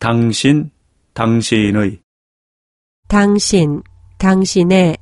당신, 당신의. 당신, 당신의.